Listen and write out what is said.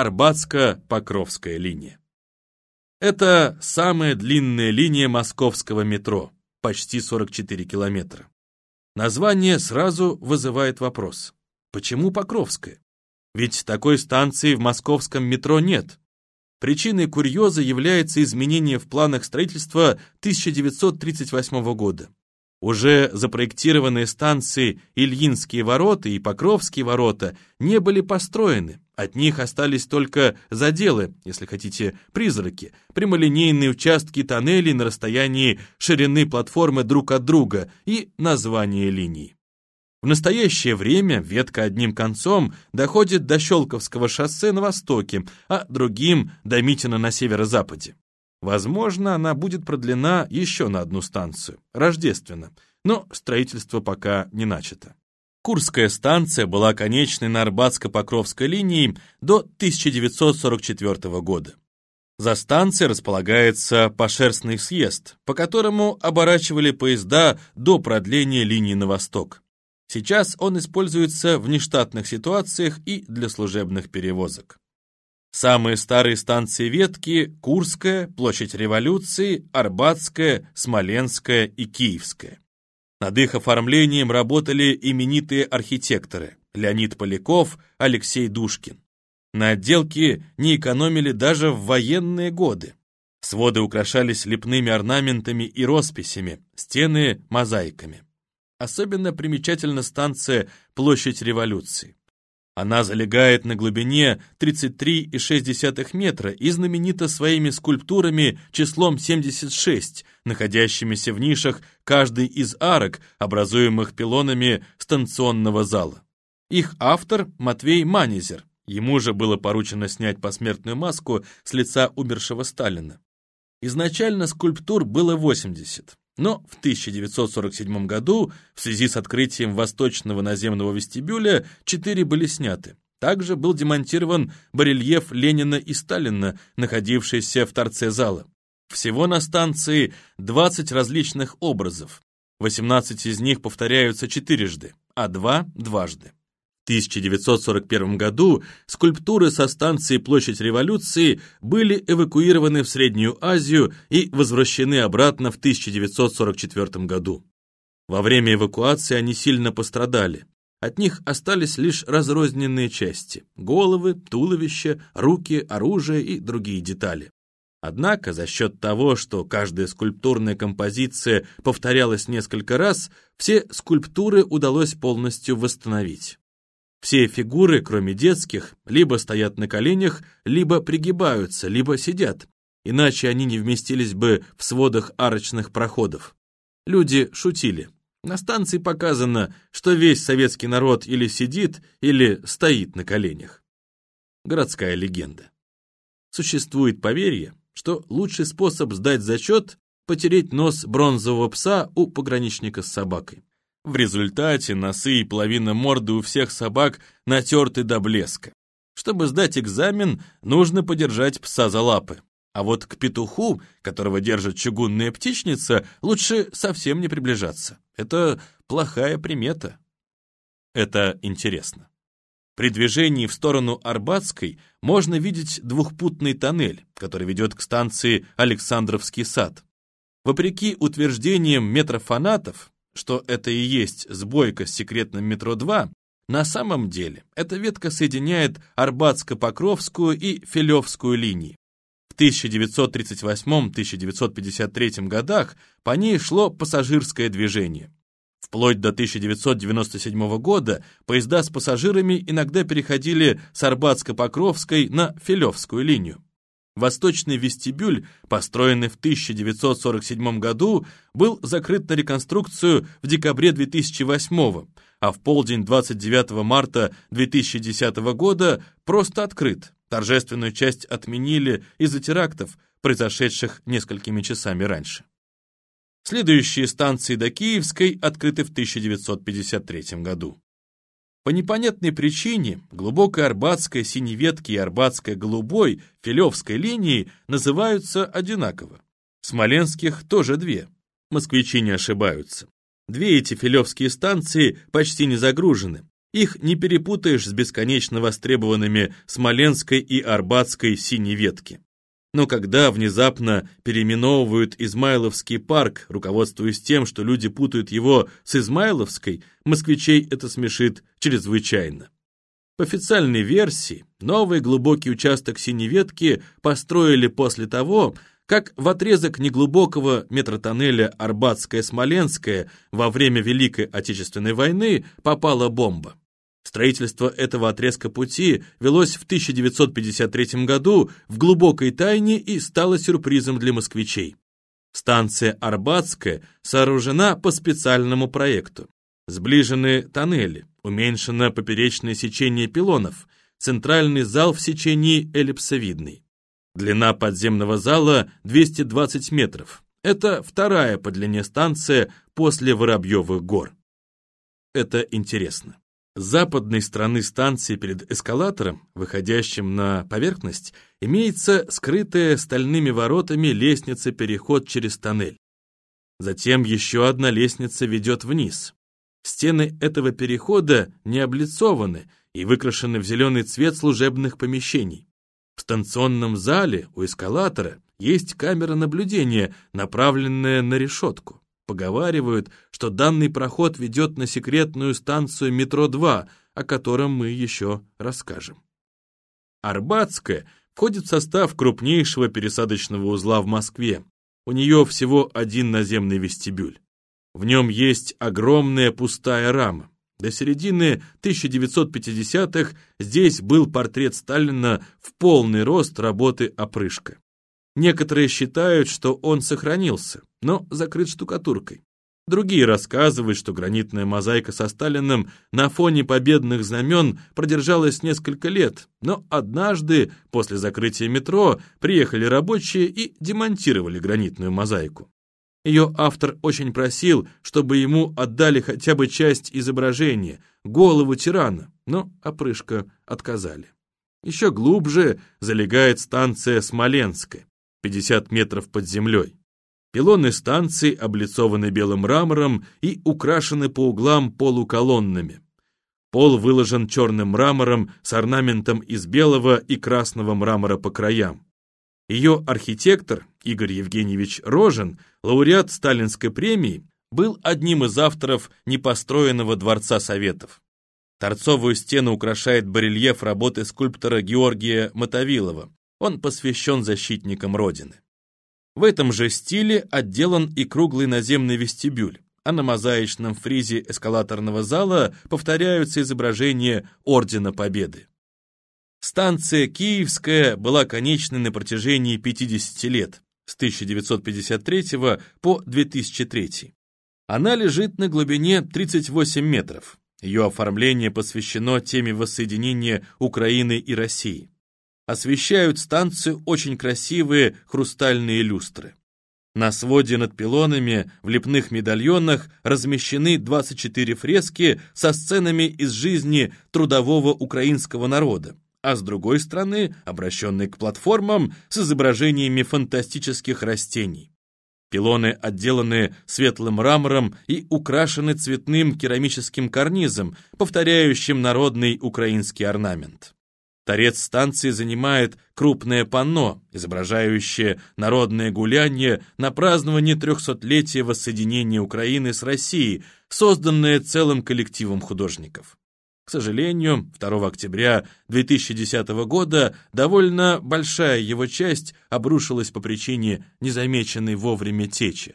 Арбатско-Покровская линия. Это самая длинная линия московского метро, почти 44 километра. Название сразу вызывает вопрос. Почему Покровская? Ведь такой станции в московском метро нет. Причиной курьеза является изменение в планах строительства 1938 года. Уже запроектированные станции Ильинские ворота и Покровские ворота не были построены. От них остались только заделы, если хотите, призраки, прямолинейные участки тоннелей на расстоянии ширины платформы друг от друга и название линий. В настоящее время ветка одним концом доходит до Щелковского шоссе на востоке, а другим — до Митина на северо-западе. Возможно, она будет продлена еще на одну станцию, Рождественно, но строительство пока не начато. Курская станция была конечной на Арбатско-Покровской линии до 1944 года. За станцией располагается Пошерстный съезд, по которому оборачивали поезда до продления линии на восток. Сейчас он используется в нештатных ситуациях и для служебных перевозок. Самые старые станции ветки – Курская, Площадь Революции, Арбатская, Смоленская и Киевская. Над их оформлением работали именитые архитекторы Леонид Поляков, Алексей Душкин. На отделке не экономили даже в военные годы. Своды украшались лепными орнаментами и росписями, стены – мозаиками. Особенно примечательна станция Площадь Революции. Она залегает на глубине 33,6 метра и знаменита своими скульптурами числом 76, находящимися в нишах каждой из арок, образуемых пилонами станционного зала. Их автор Матвей Манезер. Ему же было поручено снять посмертную маску с лица умершего Сталина. Изначально скульптур было 80. Но в 1947 году, в связи с открытием восточного наземного вестибюля, четыре были сняты. Также был демонтирован барельеф Ленина и Сталина, находившийся в торце зала. Всего на станции 20 различных образов. 18 из них повторяются четырежды, а два – дважды. 1941 году скульптуры со станции Площадь Революции были эвакуированы в Среднюю Азию и возвращены обратно в 1944 году. Во время эвакуации они сильно пострадали. От них остались лишь разрозненные части – головы, туловища, руки, оружие и другие детали. Однако за счет того, что каждая скульптурная композиция повторялась несколько раз, все скульптуры удалось полностью восстановить. Все фигуры, кроме детских, либо стоят на коленях, либо пригибаются, либо сидят, иначе они не вместились бы в сводах арочных проходов. Люди шутили. На станции показано, что весь советский народ или сидит, или стоит на коленях. Городская легенда. Существует поверье, что лучший способ сдать зачет – потереть нос бронзового пса у пограничника с собакой. В результате носы и половина морды у всех собак натерты до блеска. Чтобы сдать экзамен, нужно подержать пса за лапы. А вот к петуху, которого держит чугунная птичница, лучше совсем не приближаться. Это плохая примета. Это интересно. При движении в сторону Арбатской можно видеть двухпутный тоннель, который ведет к станции Александровский сад. Вопреки утверждениям метрофанатов, что это и есть сбойка с секретным метро-2, на самом деле эта ветка соединяет Арбатско-Покровскую и Филевскую линии. В 1938-1953 годах по ней шло пассажирское движение. Вплоть до 1997 года поезда с пассажирами иногда переходили с Арбатско-Покровской на Филевскую линию. Восточный вестибюль, построенный в 1947 году, был закрыт на реконструкцию в декабре 2008 а в полдень 29 марта 2010 года просто открыт. Торжественную часть отменили из-за терактов, произошедших несколькими часами раньше. Следующие станции до Киевской открыты в 1953 году. По непонятной причине глубокая Арбатская синеветки и Арбатская голубой Филевской линии называются одинаково. Смоленских тоже две. Москвичи не ошибаются. Две эти филевские станции почти не загружены. Их не перепутаешь с бесконечно востребованными Смоленской и Арбатской синей ветки. Но когда внезапно переименовывают Измайловский парк, руководствуясь тем, что люди путают его с Измайловской, москвичей это смешит чрезвычайно. По официальной версии, новый глубокий участок Синеветки построили после того, как в отрезок неглубокого метротоннеля Арбатская-Смоленская во время Великой Отечественной войны попала бомба. Строительство этого отрезка пути велось в 1953 году в глубокой тайне и стало сюрпризом для москвичей. Станция Арбатская сооружена по специальному проекту. Сближены тоннели, уменьшено поперечное сечение пилонов, центральный зал в сечении эллипсовидный. Длина подземного зала 220 метров. Это вторая по длине станция после Воробьевых гор. Это интересно. С западной стороны станции перед эскалатором, выходящим на поверхность, имеется скрытая стальными воротами лестница-переход через тоннель. Затем еще одна лестница ведет вниз. Стены этого перехода не облицованы и выкрашены в зеленый цвет служебных помещений. В станционном зале у эскалатора есть камера наблюдения, направленная на решетку. Поговаривают, что данный проход ведет на секретную станцию метро-2, о котором мы еще расскажем. Арбатская входит в состав крупнейшего пересадочного узла в Москве. У нее всего один наземный вестибюль. В нем есть огромная пустая рама. До середины 1950-х здесь был портрет Сталина в полный рост работы опрышка. Некоторые считают, что он сохранился, но закрыт штукатуркой. Другие рассказывают, что гранитная мозаика со Сталиным на фоне победных знамен продержалась несколько лет, но однажды, после закрытия метро, приехали рабочие и демонтировали гранитную мозаику. Ее автор очень просил, чтобы ему отдали хотя бы часть изображения, голову тирана, но опрышка отказали. Еще глубже залегает станция Смоленская, 50 метров под землей. Пилоны станции облицованы белым мрамором и украшены по углам полуколоннами. Пол выложен черным мрамором с орнаментом из белого и красного мрамора по краям. Ее архитектор Игорь Евгеньевич Рожен, лауреат Сталинской премии, был одним из авторов непостроенного Дворца Советов. Торцовую стену украшает барельеф работы скульптора Георгия Мотовилова. Он посвящен защитникам Родины. В этом же стиле отделан и круглый наземный вестибюль, а на мозаичном фризе эскалаторного зала повторяются изображения Ордена Победы. Станция Киевская была конечной на протяжении 50 лет, с 1953 по 2003. Она лежит на глубине 38 метров. Ее оформление посвящено теме воссоединения Украины и России. Освещают станцию очень красивые хрустальные люстры. На своде над пилонами в лепных медальонах размещены 24 фрески со сценами из жизни трудового украинского народа, а с другой стороны обращенный к платформам с изображениями фантастических растений. Пилоны отделаны светлым мрамором и украшены цветным керамическим карнизом, повторяющим народный украинский орнамент. Торец станции занимает крупное панно, изображающее народное гуляние на празднование трехсотлетия воссоединения Украины с Россией, созданное целым коллективом художников. К сожалению, 2 октября 2010 года довольно большая его часть обрушилась по причине незамеченной вовремя течи.